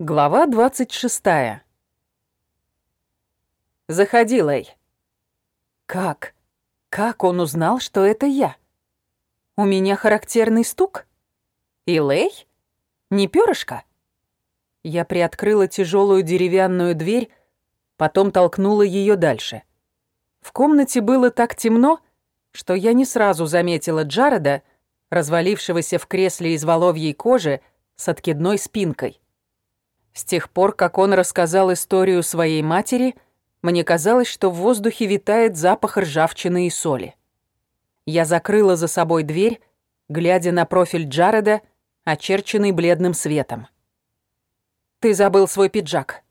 Глава 26. Заходи, Лэй. Как? Как он узнал, что это я? У меня характерный стук? И Лэй? Не перышко? Я приоткрыла тяжелую деревянную дверь, потом толкнула ее дальше. В комнате было так темно, что я не сразу заметила Джареда, развалившегося в кресле из воловьей кожи с откидной спинкой. С тех пор, как он рассказал историю своей матери, мне казалось, что в воздухе витает запах ржавчины и соли. Я закрыла за собой дверь, глядя на профиль Джареда, очерченный бледным светом. «Ты забыл свой пиджак».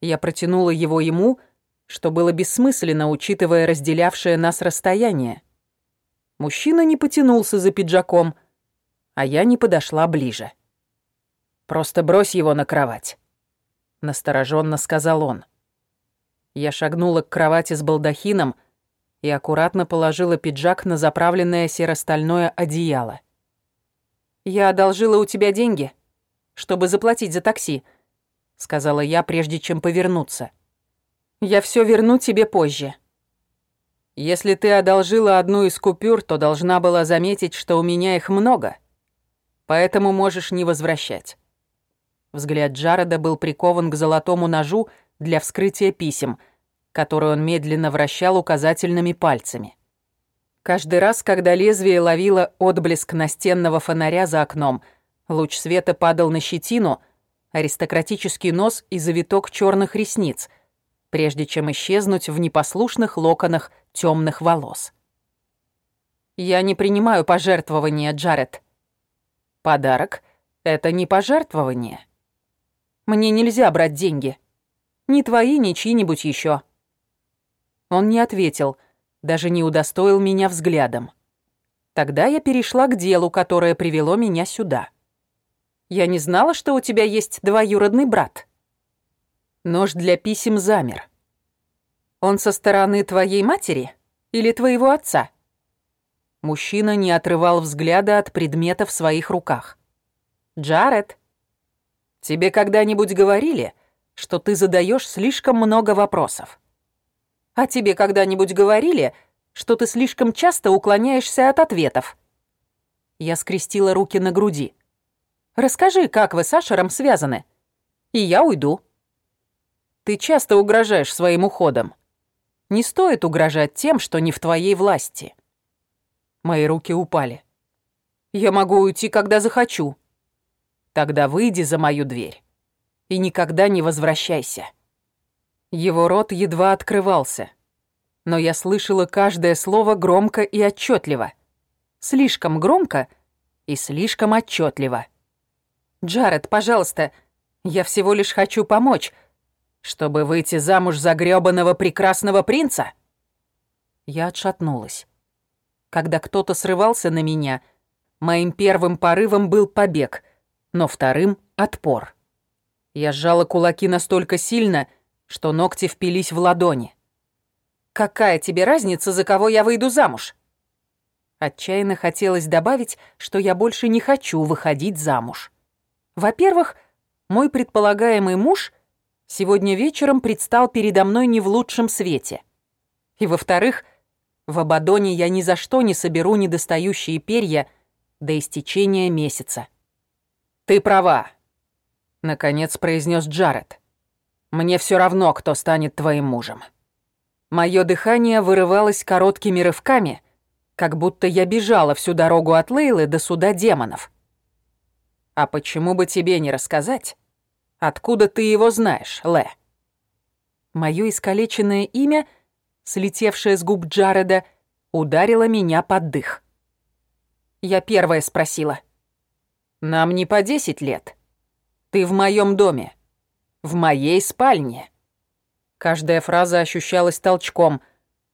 Я протянула его ему, что было бессмысленно, учитывая разделявшее нас расстояние. Мужчина не потянулся за пиджаком, а я не подошла ближе. Просто брось его на кровать», — настороженно сказал он. Я шагнула к кровати с балдахином и аккуратно положила пиджак на заправленное серо-стальное одеяло. «Я одолжила у тебя деньги, чтобы заплатить за такси», — сказала я, прежде чем повернуться. «Я все верну тебе позже». «Если ты одолжила одну из купюр, то должна была заметить, что у меня их много, поэтому можешь не возвращать». Взгляд Джареда был прикован к золотому ножу для вскрытия писем, который он медленно вращал указательными пальцами. Каждый раз, когда лезвие ловило отблеск настенного фонаря за окном, луч света падал на щетину, аристократический нос и завиток черных ресниц, прежде чем исчезнуть в непослушных локонах темных волос. «Я не принимаю пожертвования, Джаред». «Подарок — это не пожертвование». Мне нельзя брать деньги. Ни твои, ни чьи-нибудь еще. Он не ответил, даже не удостоил меня взглядом. Тогда я перешла к делу, которое привело меня сюда. Я не знала, что у тебя есть двоюродный брат. Нож для писем замер. Он со стороны твоей матери или твоего отца? Мужчина не отрывал взгляда от предмета в своих руках. «Джаред, Тебе когда-нибудь говорили, что ты задаешь слишком много вопросов? А тебе когда-нибудь говорили, что ты слишком часто уклоняешься от ответов? Я скрестила руки на груди. Расскажи, как вы с Ашером связаны, и я уйду. Ты часто угрожаешь своим уходом. Не стоит угрожать тем, что не в твоей власти. Мои руки упали. Я могу уйти, когда захочу. Тогда выйди за мою дверь и никогда не возвращайся». Его рот едва открывался, но я слышала каждое слово громко и отчетливо. Слишком громко и слишком отчетливо. «Джаред, пожалуйста, я всего лишь хочу помочь, чтобы выйти замуж за грёбаного прекрасного принца». Я отшатнулась. Когда кто-то срывался на меня, моим первым порывом был побег — но вторым — отпор. Я сжала кулаки настолько сильно, что ногти впились в ладони. «Какая тебе разница, за кого я выйду замуж?» Отчаянно хотелось добавить, что я больше не хочу выходить замуж. Во-первых, мой предполагаемый муж сегодня вечером предстал передо мной не в лучшем свете. И во-вторых, в Абадоне я ни за что не соберу недостающие перья до истечения месяца. «Ты права», — наконец произнес Джаред. «Мне все равно, кто станет твоим мужем». Мое дыхание вырывалось короткими рывками, как будто я бежала всю дорогу от Лейлы до суда демонов. «А почему бы тебе не рассказать, откуда ты его знаешь, Ле?» Моё искалеченное имя, слетевшее с губ Джареда, ударило меня под дых. Я первая спросила — нам не по десять лет. Ты в моем доме. В моей спальне. Каждая фраза ощущалась толчком,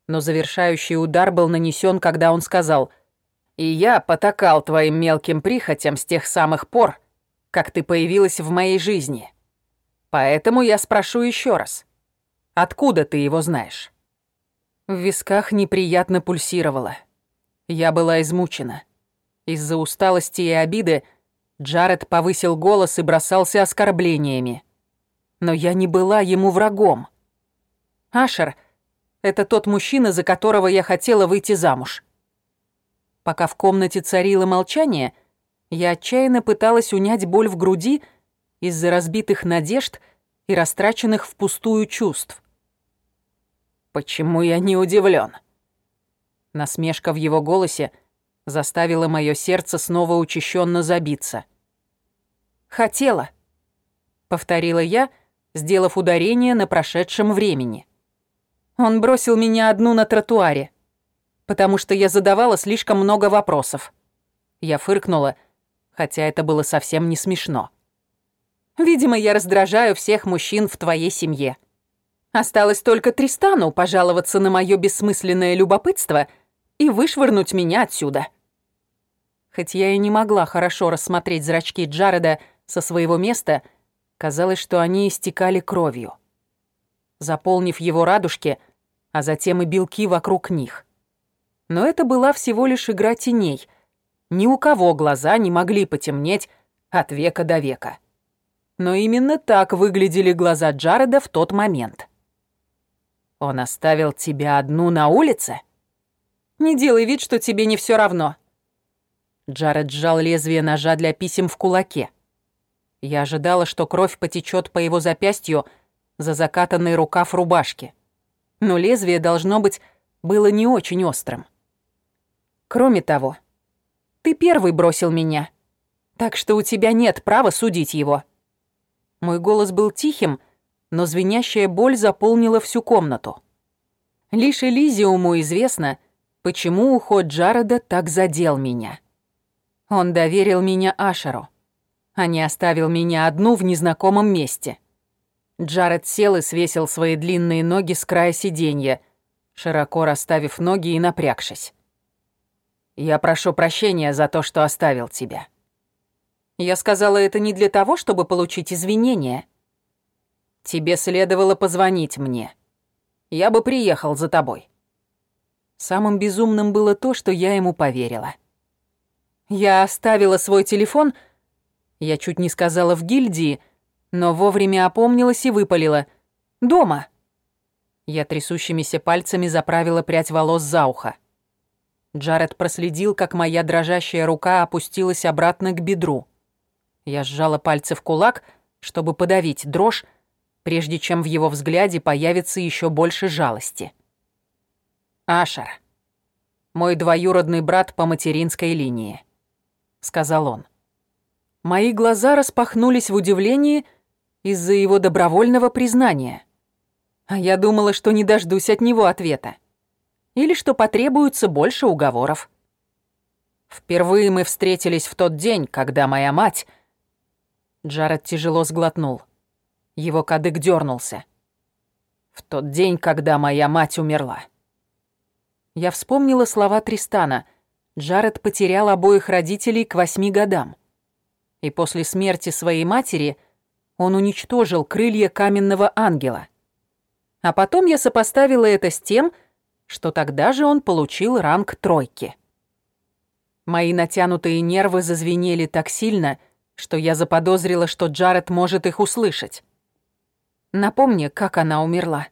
но завершающий удар был нанесен, когда он сказал «И я потакал твоим мелким прихотям с тех самых пор, как ты появилась в моей жизни. Поэтому я спрошу еще раз. Откуда ты его знаешь?» В висках неприятно пульсировало. Я была измучена. Из-за усталости и обиды Джаред повысил голос и бросался оскорблениями. Но я не была ему врагом. Ашер — это тот мужчина, за которого я хотела выйти замуж. Пока в комнате царило молчание, я отчаянно пыталась унять боль в груди из-за разбитых надежд и растраченных впустую чувств. Почему я не удивлен? Насмешка в его голосе заставила мое сердце снова учащенно забиться. «Хотела», — повторила я, сделав ударение на прошедшем времени. Он бросил меня одну на тротуаре, потому что я задавала слишком много вопросов. Я фыркнула, хотя это было совсем не смешно. «Видимо, я раздражаю всех мужчин в твоей семье. Осталось только Тристану пожаловаться на мое бессмысленное любопытство — и вышвырнуть меня отсюда. Хоть я и не могла хорошо рассмотреть зрачки Джареда со своего места, казалось, что они истекали кровью, заполнив его радужки, а затем и белки вокруг них. Но это была всего лишь игра теней. Ни у кого глаза не могли потемнеть от века до века. Но именно так выглядели глаза Джареда в тот момент. «Он оставил тебя одну на улице?» Не делай вид, что тебе не все равно». Джаред сжал лезвие ножа для писем в кулаке. Я ожидала, что кровь потечет по его запястью за закатанный рукав рубашки. Но лезвие, должно быть, было не очень острым. Кроме того, ты первый бросил меня, так что у тебя нет права судить его. Мой голос был тихим, но звенящая боль заполнила всю комнату. Лишь Элизиуму известно, почему уход Джареда так задел меня. Он доверил меня Ашеру, а не оставил меня одну в незнакомом месте. Джаред сел и свесил свои длинные ноги с края сиденья, широко расставив ноги и напрягшись. «Я прошу прощения за то, что оставил тебя». Я сказала это не для того, чтобы получить извинения. Тебе следовало позвонить мне. Я бы приехал за тобой. Самым безумным было то, что я ему поверила. Я оставила свой телефон, я чуть не сказала в гильдии, но вовремя опомнилась и выпалила. «Дома». Я трясущимися пальцами заправила прядь волос за ухо. Джаред проследил, как моя дрожащая рука опустилась обратно к бедру. Я сжала пальцы в кулак, чтобы подавить дрожь, прежде чем в его взгляде появится еще больше жалости. «Ашер, мой двоюродный брат по материнской линии», — сказал он. Мои глаза распахнулись в удивлении из-за его добровольного признания. А я думала, что не дождусь от него ответа. Или что потребуется больше уговоров. Впервые мы встретились в тот день, когда моя мать... Джаред тяжело сглотнул. Его кадык дернулся. В тот день, когда моя мать умерла. Я вспомнила слова Тристана. Джаред потерял обоих родителей к восьми годам. И после смерти своей матери он уничтожил крылья каменного ангела. А потом я сопоставила это с тем, что тогда же он получил ранг тройки. Мои натянутые нервы зазвенели так сильно, что я заподозрила, что Джаред может их услышать. Напомни, как она умерла.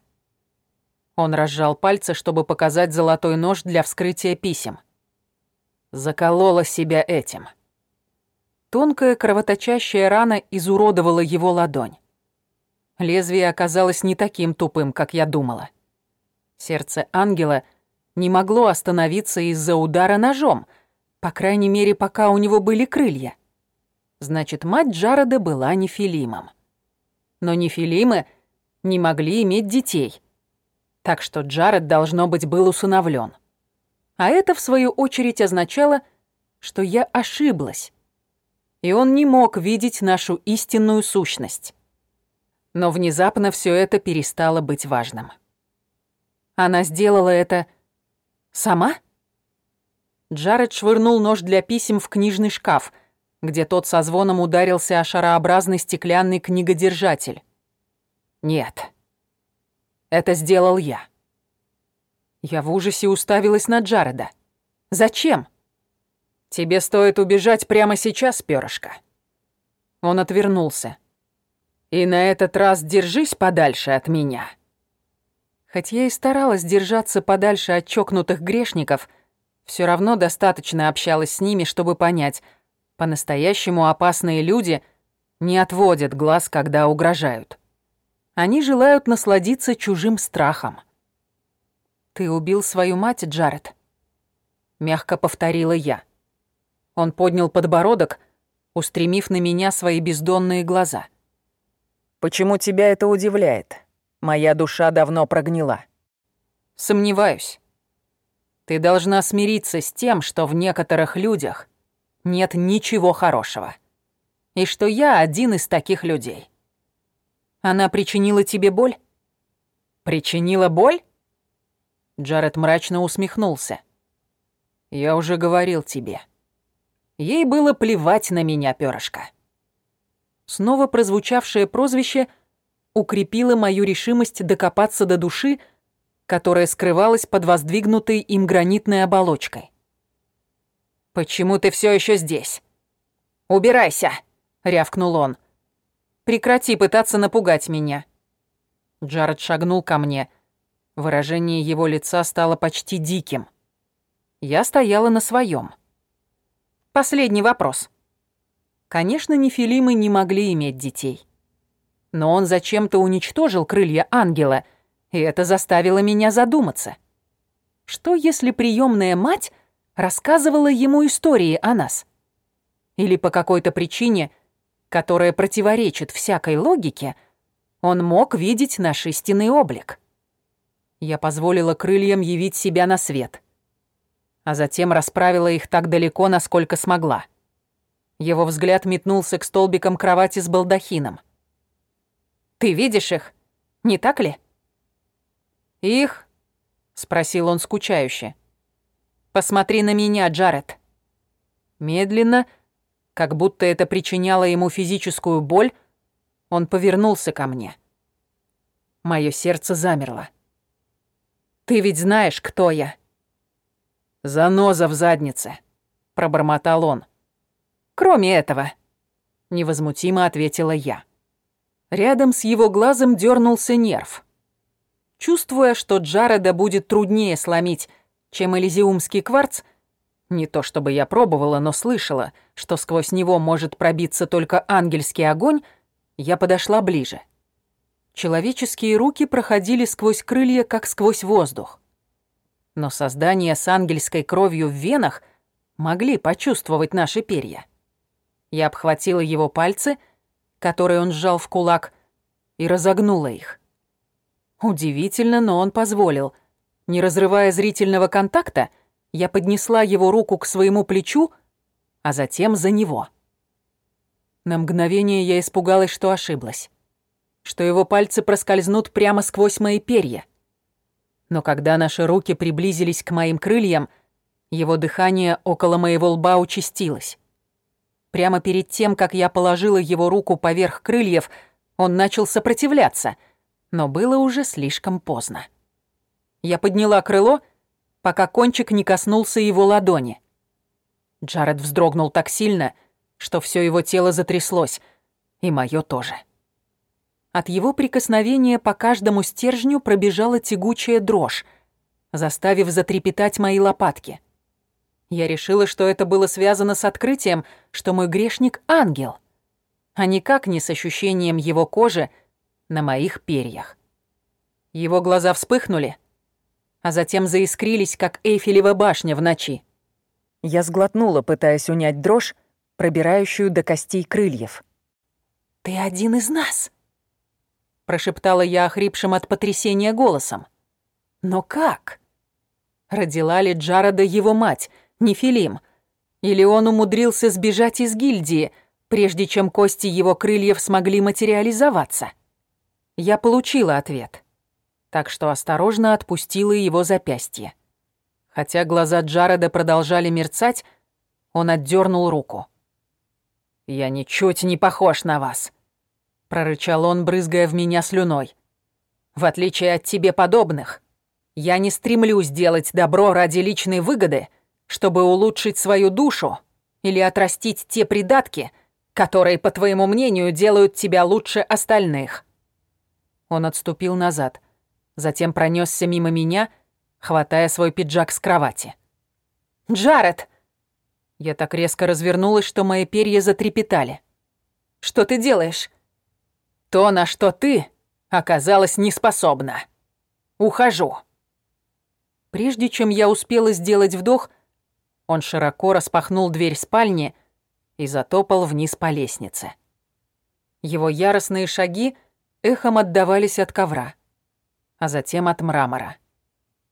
Он разжал пальцы, чтобы показать золотой нож для вскрытия писем. Заколола себя этим. Тонкая кровоточащая рана изуродовала его ладонь. Лезвие оказалось не таким тупым, как я думала. Сердце ангела не могло остановиться из-за удара ножом, по крайней мере, пока у него были крылья. Значит, мать Джареда была нефилимом. Но нефилимы не могли иметь детей, так что Джаред, должно быть, был усыновлен. А это, в свою очередь, означало, что я ошиблась. И он не мог видеть нашу истинную сущность. Но внезапно все это перестало быть важным. Она сделала это сама? Джаред швырнул нож для писем в книжный шкаф, где тот со звоном ударился о шарообразный стеклянный книгодержатель. Нет. Это сделал я. Я в ужасе уставилась на Джареда. Зачем? Тебе стоит убежать прямо сейчас, перышко. Он отвернулся. «И на этот раз держись подальше от меня». Хоть я и старалась держаться подальше от чокнутых грешников, все равно достаточно общалась с ними, чтобы понять, по-настоящему опасные люди не отводят глаз, когда угрожают. Они желают насладиться чужим страхом. «Ты убил свою мать, Джаред?» Мягко повторила я. Он поднял подбородок, устремив на меня свои бездонные глаза. «Почему тебя это удивляет? Моя душа давно прогнила». «Сомневаюсь. Ты должна смириться с тем, что в некоторых людях нет ничего хорошего. И что я один из таких людей. Она причинила тебе боль? Причинила боль? Джаред мрачно усмехнулся. Я уже говорил тебе. Ей было плевать на меня, перышко. Снова прозвучавшее прозвище укрепило мою решимость докопаться до души, которая скрывалась под воздвигнутой им гранитной оболочкой. «Почему ты все еще здесь?» «Убирайся!» — рявкнул он. «Прекрати пытаться напугать меня». Джаред шагнул ко мне. Выражение его лица стало почти диким. Я стояла на своем. Последний вопрос. Конечно, нефилимы не могли иметь детей. Но он зачем-то уничтожил крылья ангела, и это заставило меня задуматься. Что если приемная мать рассказывала ему истории о нас. Или по какой-то причине, которая противоречит всякой логике, он мог видеть наш истинный облик. Я позволила крыльям явить себя на свет, а затем расправила их так далеко, насколько смогла. Его взгляд метнулся к столбикам кровати с балдахином. «Ты видишь их, не так ли?» «Их?» — спросил он скучающе. Посмотри на меня, Джаред». Медленно, как будто это причиняло ему физическую боль, он повернулся ко мне. Моё сердце замерло. «Ты ведь знаешь, кто я?» «Заноза в заднице», — пробормотал он. «Кроме этого», — невозмутимо ответила я. Рядом с его глазом дернулся нерв. Чувствуя, что Джареда будет труднее сломить чем элизиумский кварц, не то чтобы я пробовала, но слышала, что сквозь него может пробиться только ангельский огонь, я подошла ближе. Человеческие руки проходили сквозь крылья, как сквозь воздух. Но создания с ангельской кровью в венах могли почувствовать наши перья. Я обхватила его пальцы, которые он сжал в кулак, и разогнула их. Удивительно, но он позволил — не разрывая зрительного контакта, я поднесла его руку к своему плечу, а затем за него. На мгновение я испугалась, что ошиблась. Что его пальцы проскользнут прямо сквозь мои перья. Но когда наши руки приблизились к моим крыльям, его дыхание около моего лба участилось. Прямо перед тем, как я положила его руку поверх крыльев, он начал сопротивляться, но было уже слишком поздно. Я подняла крыло, пока кончик не коснулся его ладони. Джаред вздрогнул так сильно, что все его тело затряслось, и мое тоже. От его прикосновения по каждому стержню пробежала тягучая дрожь, заставив затрепетать мои лопатки. Я решила, что это было связано с открытием, что мой грешник — ангел, а никак не с ощущением его кожи на моих перьях. Его глаза вспыхнули — а затем заискрились, как Эйфелева башня в ночи. Я сглотнула, пытаясь унять дрожь, пробирающую до костей крыльев. «Ты один из нас!» Прошептала я охрипшим от потрясения голосом. «Но как?» Родила ли Джарода его мать, Нефилим? Или он умудрился сбежать из гильдии, прежде чем кости его крыльев смогли материализоваться? Я получила ответ так что осторожно отпустила его запястье. Хотя глаза Джареда продолжали мерцать, он отдернул руку. «Я ничуть не похож на вас», — прорычал он, брызгая в меня слюной. «В отличие от тебе подобных, я не стремлюсь делать добро ради личной выгоды, чтобы улучшить свою душу или отрастить те придатки, которые, по твоему мнению, делают тебя лучше остальных». Он отступил назад, затем пронесся мимо меня, хватая свой пиджак с кровати. «Джаред!» Я так резко развернулась, что мои перья затрепетали. «Что ты делаешь?» «То, на что ты оказалась неспособна. Ухожу». Прежде чем я успела сделать вдох, он широко распахнул дверь спальни и затопал вниз по лестнице. Его яростные шаги эхом отдавались от ковра, а затем от мрамора.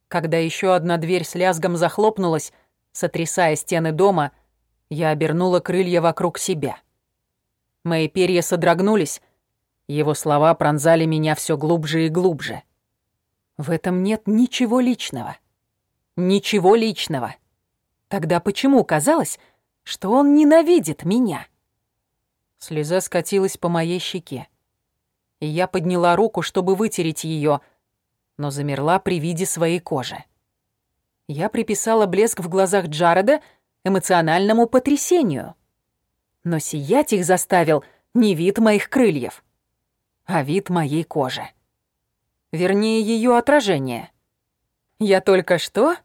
Когда еще одна дверь с лязгом захлопнулась, сотрясая стены дома, я обернула крылья вокруг себя. Мои перья содрогнулись, его слова пронзали меня все глубже и глубже. В этом нет ничего личного. Ничего личного. Тогда почему казалось, что он ненавидит меня? Слеза скатилась по моей щеке. И я подняла руку, чтобы вытереть ее, но замерла при виде своей кожи. Я приписала блеск в глазах Джареда эмоциональному потрясению. Но сиять их заставил не вид моих крыльев, а вид моей кожи. Вернее, ее отражение. Я только что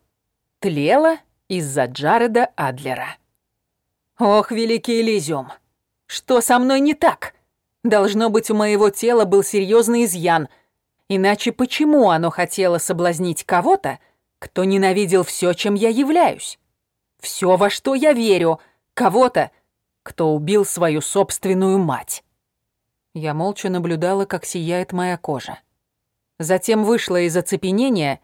тлела из-за Джареда Адлера. Ох, великий Элизиум, что со мной не так? Должно быть, у моего тела был серьезный изъян. Иначе почему оно хотело соблазнить кого-то, кто ненавидел все, чем я являюсь? Все, во что я верю, кого-то, кто убил свою собственную мать. Я молча наблюдала, как сияет моя кожа. Затем вышла из оцепенения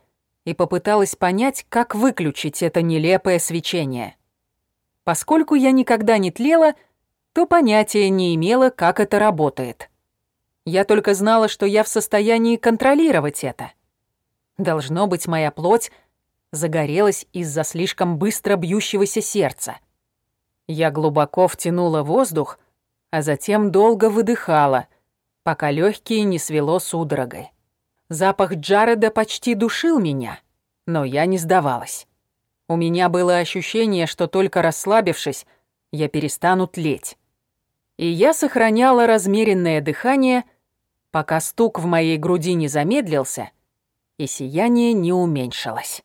и попыталась понять, как выключить это нелепое свечение. Поскольку я никогда не тлела, то понятия не имела, как это работает. Я только знала, что я в состоянии контролировать это. Должно быть, моя плоть загорелась из-за слишком быстро бьющегося сердца. Я глубоко втянула воздух, а затем долго выдыхала, пока легкие не свело судорогой. Запах Джареда почти душил меня, но я не сдавалась. У меня было ощущение, что только расслабившись, я перестану тлеть. И я сохраняла размеренное дыхание, пока стук в моей груди не замедлился и сияние не уменьшилось.